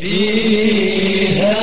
صبا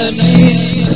علي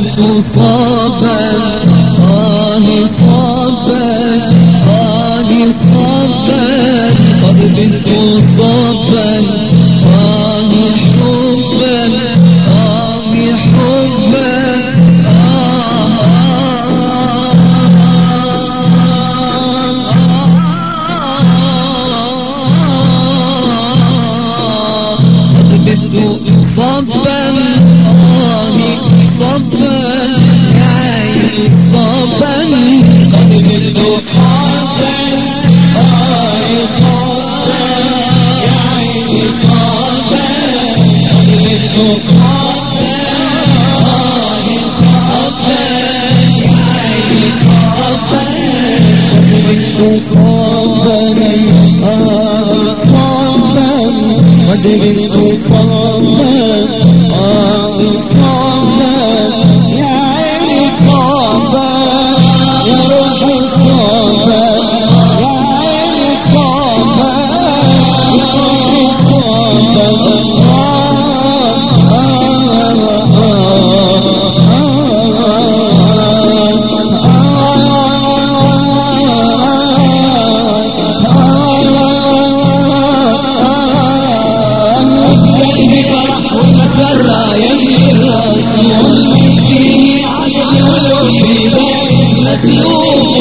بنت قدر المسلوب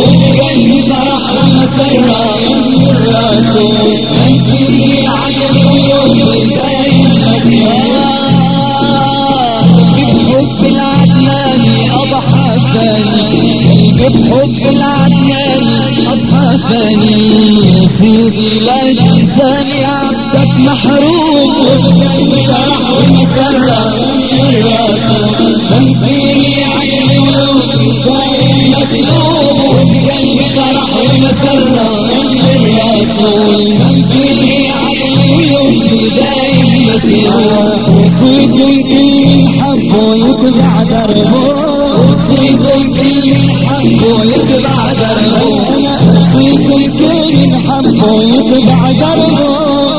بحب العدنان أضحى ثاني يا سيدي لا تنساني عبدك محروم كلب رحمة الرايم الرسول ويتبع دربه وتصيب الكل حبه يتبع دربه وتصيب الكل يحبه ويتبع دربه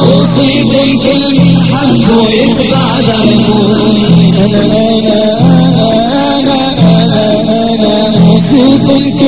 وتصيب الكل يحبه ويتبع دربه أنا أنا أنا أنا أنا وصيب الكل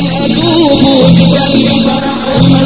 أتوب بقلبي فرح من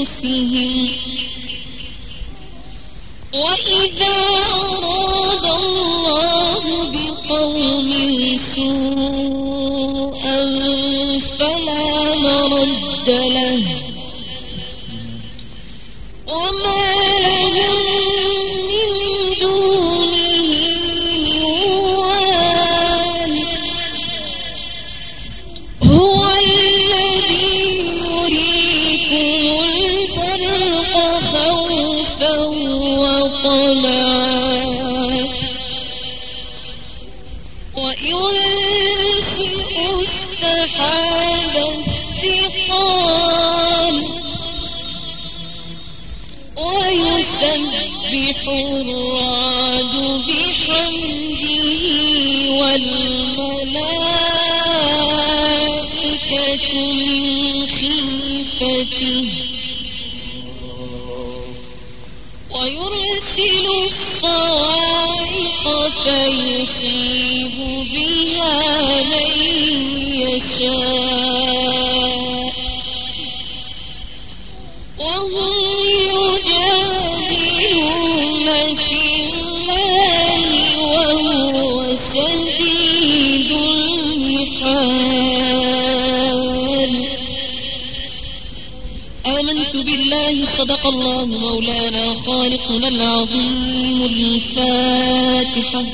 أنفسهم وإذا أراد الله بقوم سوءا فلا مرد له. صدق الله مولانا خالقنا العظيم الفاتحة.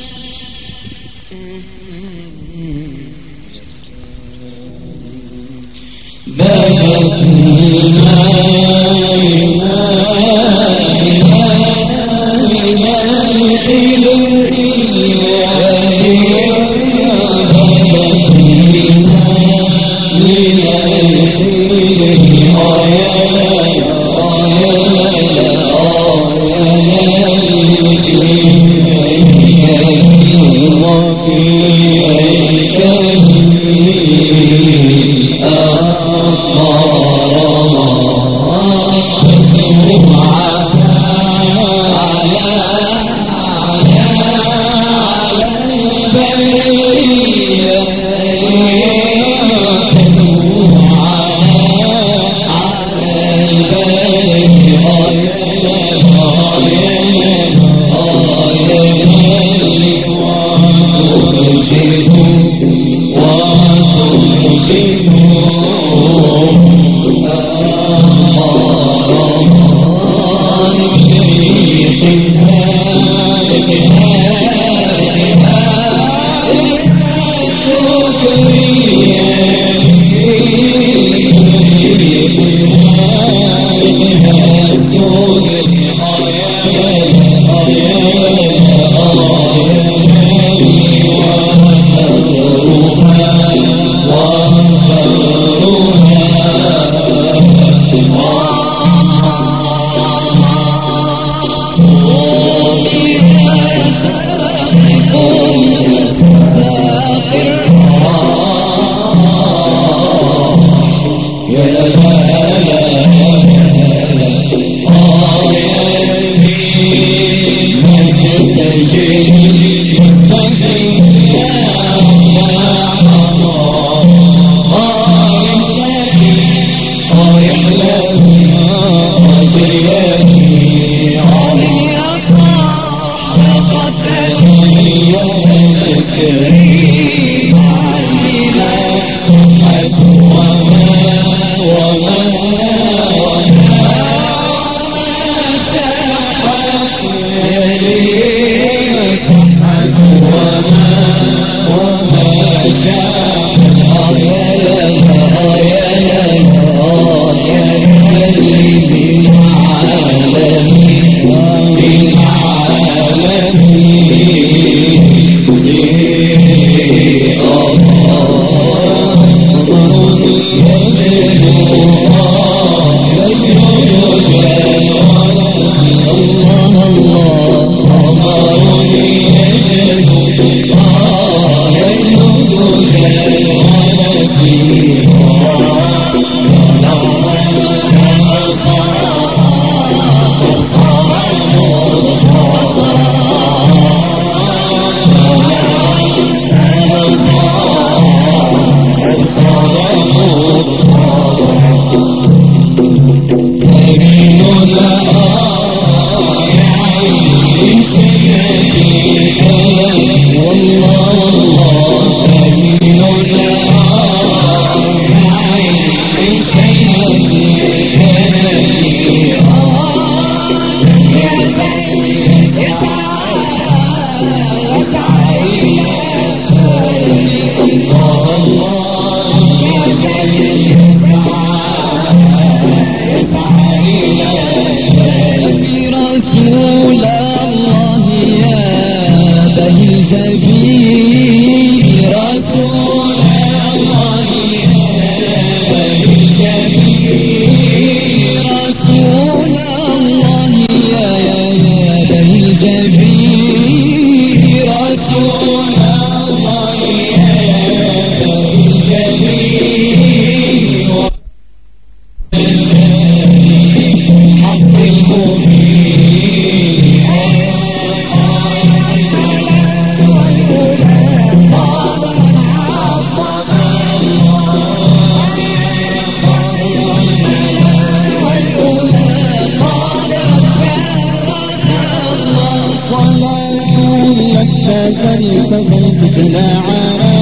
عليك زيت جلا عالم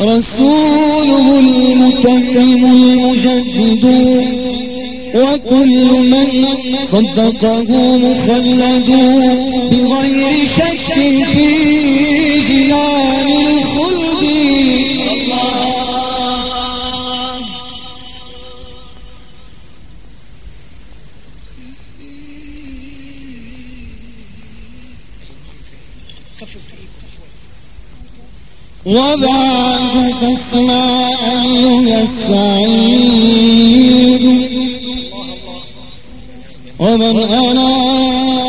رسوله المتكلم المجدد وكل من صدقه مخلد بغير شك في جنان الخلق. وضعه فاسمع أيها السعيد ومن أناب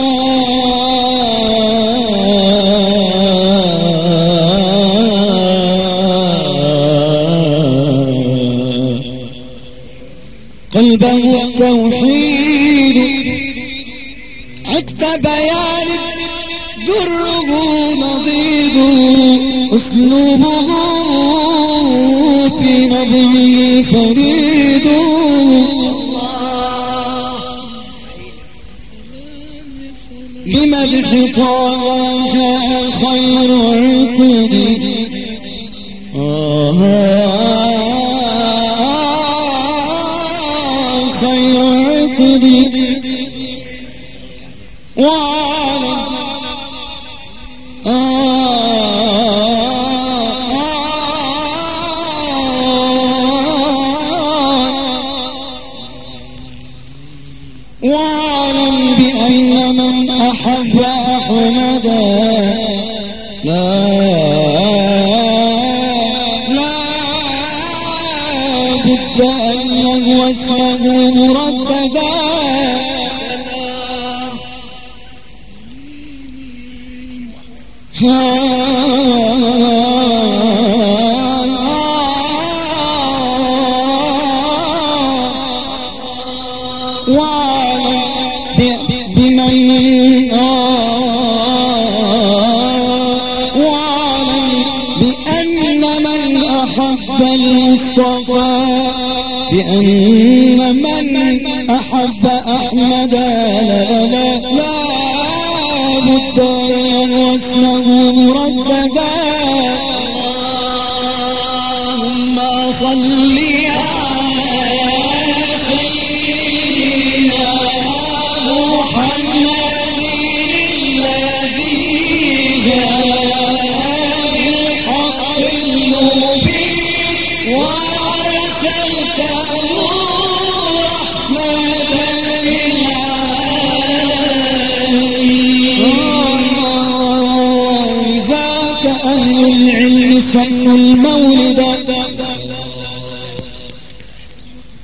فريد الله بمدح طه خير عقد آه واسمه بأن من أحب المولد.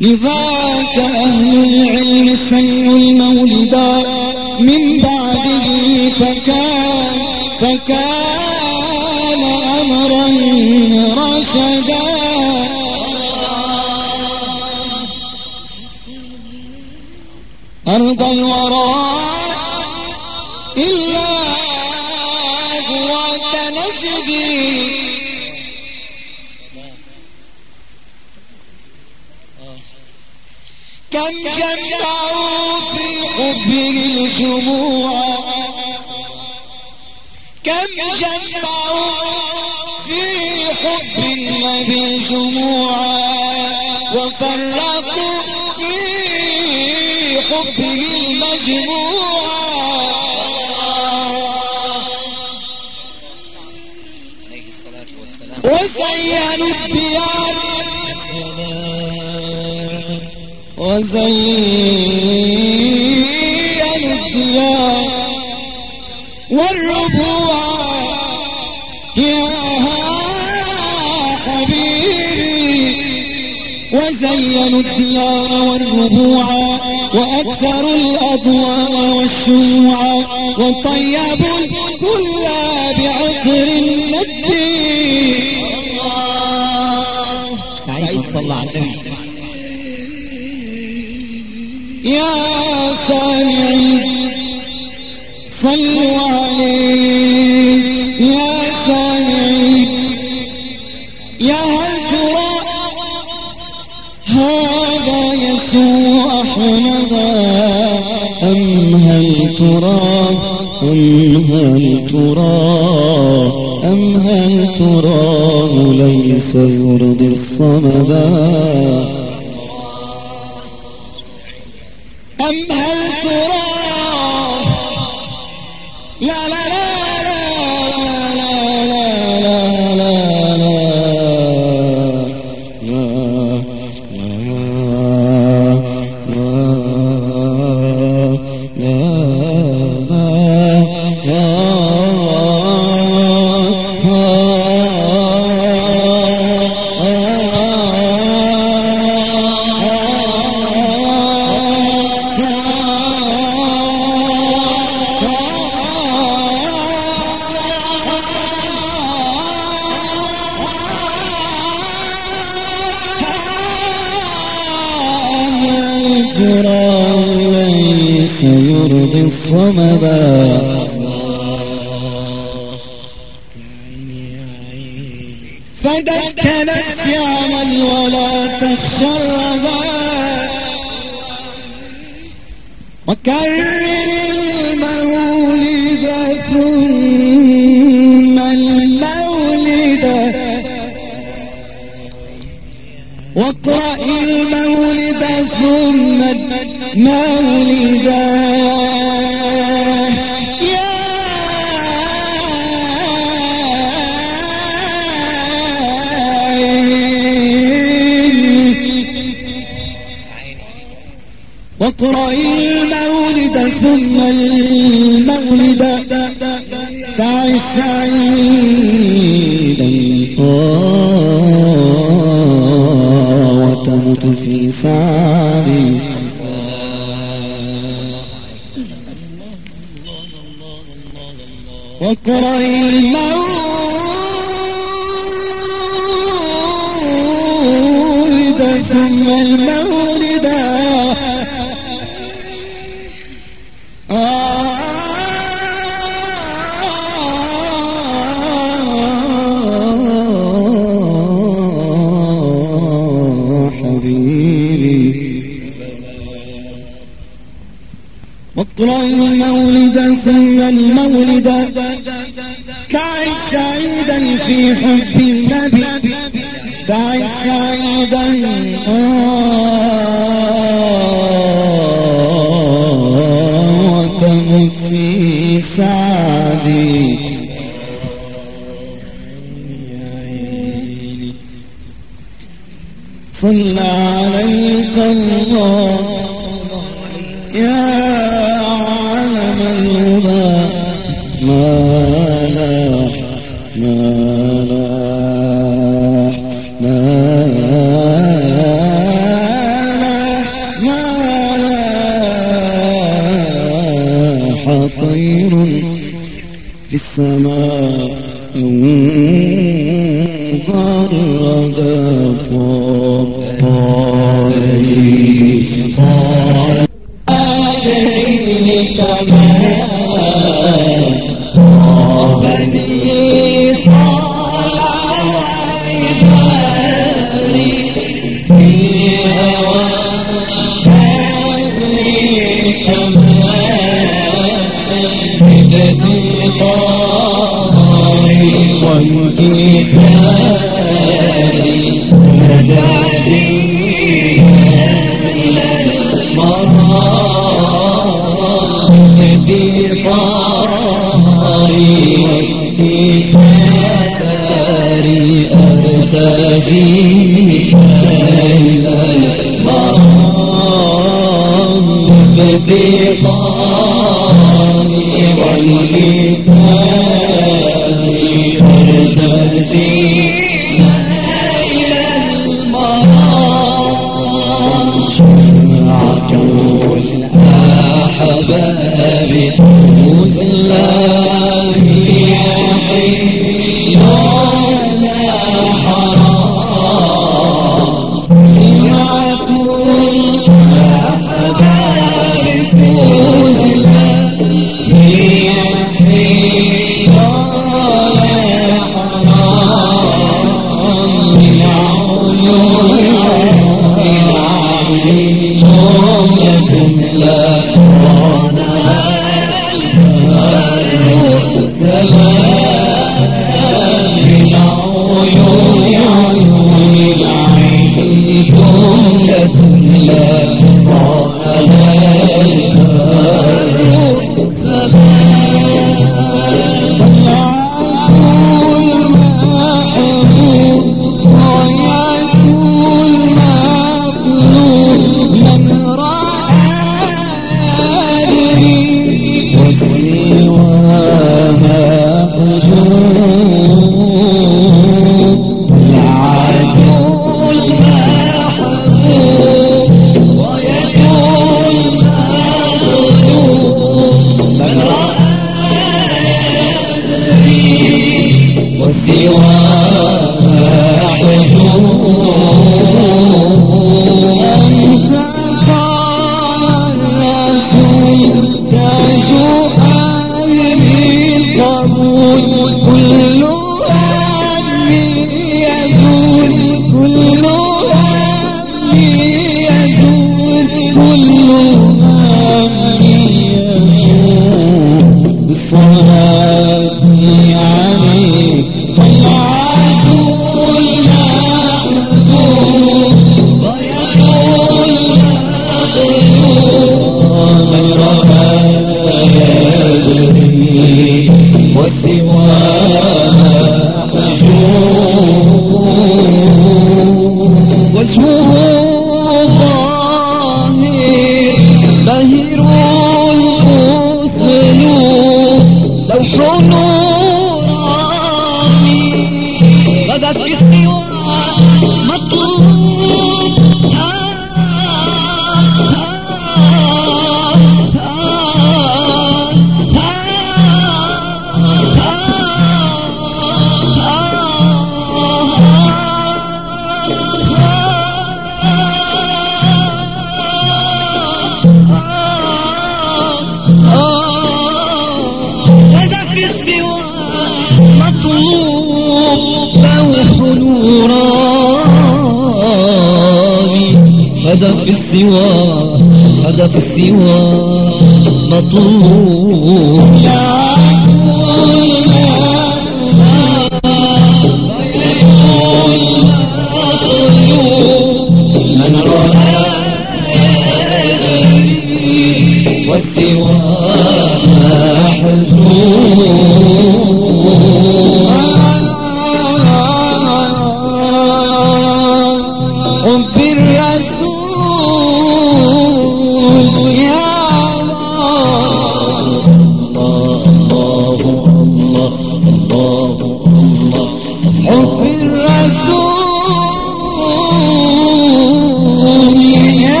لذاك أهل العلم سنوا المولد. من بعده فكان فكان أمرا رشدا. وزينوا الديار. وزينوا الديار. والربوع يا حبيبي. وزينوا الديار والربوع وأكثروا الأضواء والشموع وطيبوا الكل بعطر الندي سعيد صلى النبي يا سامعين صلوا عليه. يا سامعين يا هل ترى هذا يسوع. أحمد أم هل ترى؟ أم هل ترى؟ أم هل تراه ليس يرضي الصمدا أم هل ترى يرضي الصمدا فدك نفسي عمل ولا الرذا وكرر المولد ثم المولد. واقرأ المولد ثم المولد. واقرأ المولد ثم المولد. تعس سعيدا وتمت في سعدي واقرأ المولد ثم المولد. واقرأ المولد ثم المولد. تعش سعيدا في حب النبي. تعش سعيدا. وتمت في سعدي. صلى عليك الله. ما لاح ما لاح ما لاح ما لاح طير في السماء غرد طاري دیکھا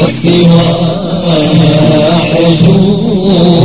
والسوى حزون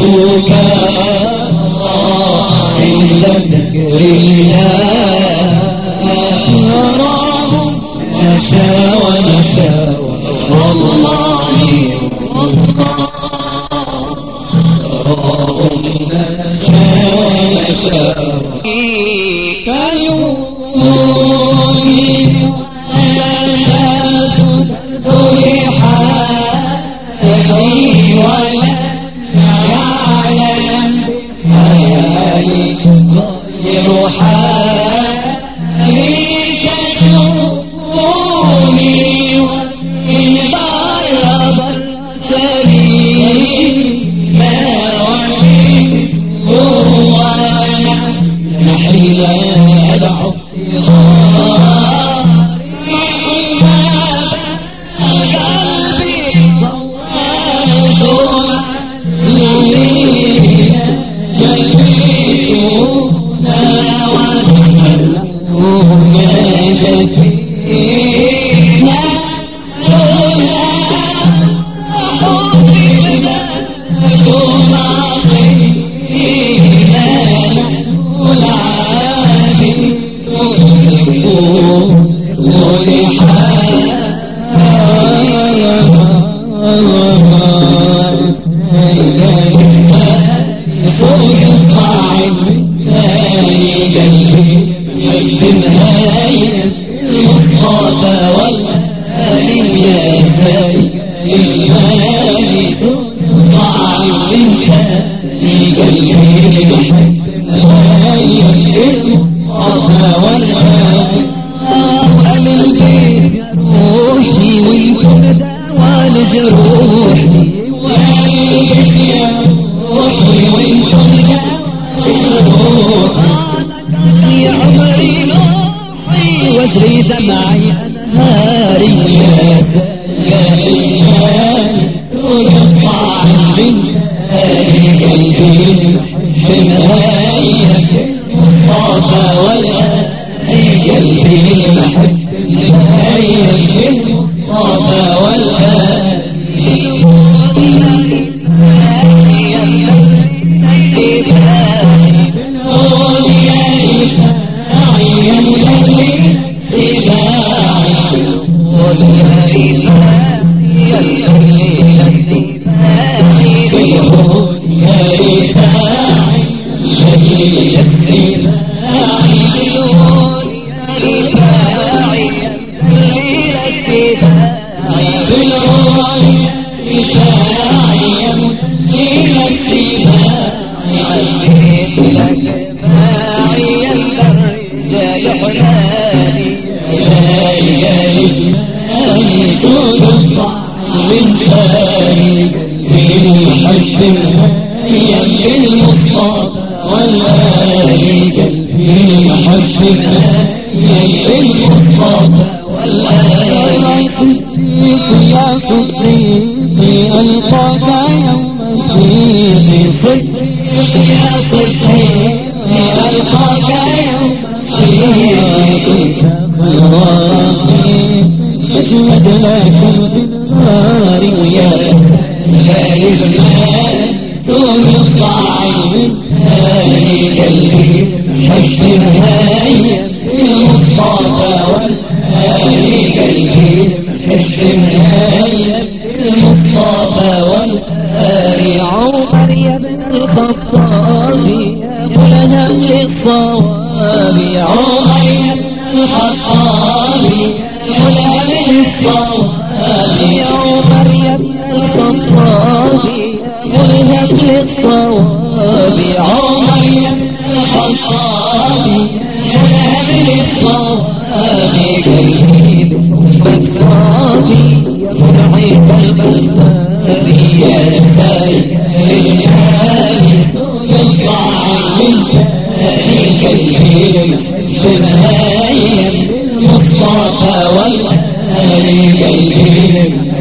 عرفوك عند ذكرنا نراهم نشا ونشا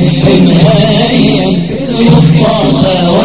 انهائيا للمصطفى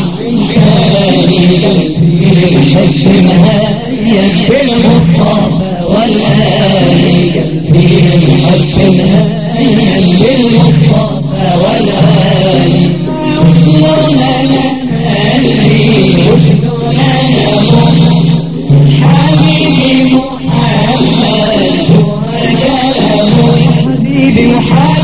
حبيبي وحبيبي